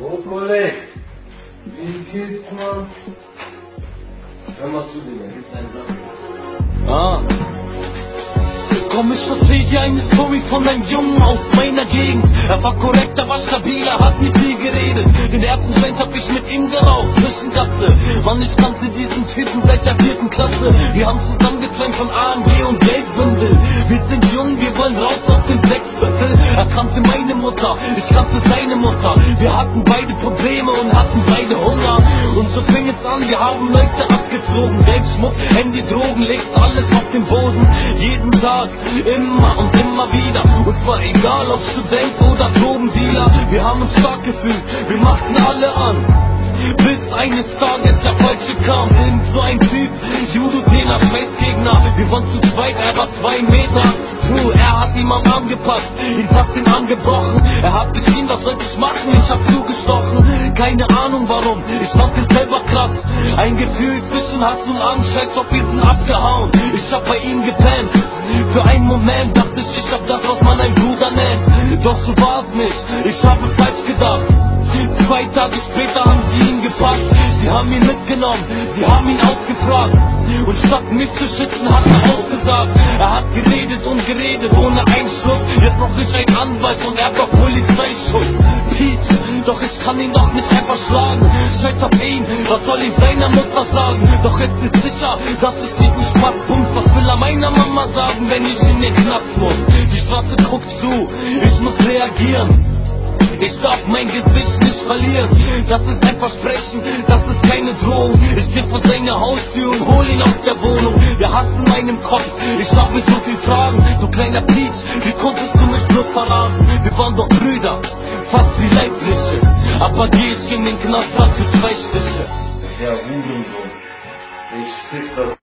Rotkollek, wie geht's, Mann? Hör mal zu, Digga, gibt's eine Sache. Ah. Komm, ich erzähl eine Story von einem Jungen aus meiner Gegend. Er war korrekt, er war stabil, er hat mit mir geredet. Den ersten Joint hab ich mit ihm geraucht, Zwischengasse. Mann, ich kannte diesen Typen seit der vierten Klasse. Wir haben zusammen geträumt von AMG und Geldbündel. Ich kannte seine Mutter. Wir hatten beide Probleme und hatten beide Hunger. Und so fing es an, wir haben Leute abgezogen. Geld, Schmuck, Handy, Drogen, legst alles auf den Boden. Jeden Tag, immer und immer wieder. Und zwar egal ob Student oder Drogendealer. Wir haben uns stark gefühlt, wir machten alle an. Bis eines Tages der Falsche kam, irgend so ein Typ, Judo-Trainer, Scheißgegner. Wir waren zu zweit, er war zwei Meter. Er hat ihm am Arm gepackt, ihn fast den Arm gebrochen. Er hat geschrien, was soll ich machen? Ich hab zugestochen. Keine Ahnung warum, ich fand es selber krass. Ein Gefühl zwischen Hass und Angst, scheiß auf wir sind abgehauen. Ich hab bei ihm gepennt. Für einen Moment dachte ich, ich hab das, was man ein Bruder nennt. Doch so war's nicht, ich habe falsch gedacht. Zwei Tage später haben sie ihn gepackt. Sie haben ihn mitgenommen, sie haben ihn ausgefragt. Und statt mich zu schützen, hat er ausgesagt. Er hat geredet und geredet ohne Einschluss. Jetzt noch nicht ein Anwalt und er doch Polizeischutz. Pete, doch ich kann ihn doch nicht einfach schlagen. Scheiß auf ihn, was soll ich seiner Mutter sagen? Doch jetzt ist sicher, dass ich diesen Spaß bumst. Was will er meiner Mama sagen, wenn ich in den Knast muss? Die Straße guckt zu, ich muss reagieren. Ich darf mein Gesicht nicht verlieren. Das ist ein Versprechen, das ist keine Drohung. Ich steh vor seiner Haustür und hol ihn aus der Wohnung. Der Hass in meinem Kopf, ich habe so viel Fragen. Du kleiner Peach, wie konntest du mich bloß verraten? Wir waren doch Brüder, fast wie Leibliche. Aber geh ich in den Knast, hast du zwei Stiche. Der Hurensohn. Ich fick das